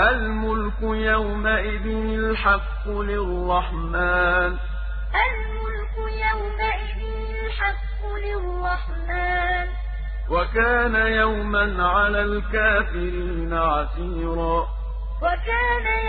الْمُلْكُ يَوْمَئِذٍ الْحَقُّ لِلرَّحْمَٰنِ ۚ. الْمُلْكُ يَوْمَئِذٍ الْحَقُّ لِلرَّحْمَٰنِ ۚ. وَكَانَ يَوْمًا عَلَى الْكَافِرِينَ عَسِيرًا. وكان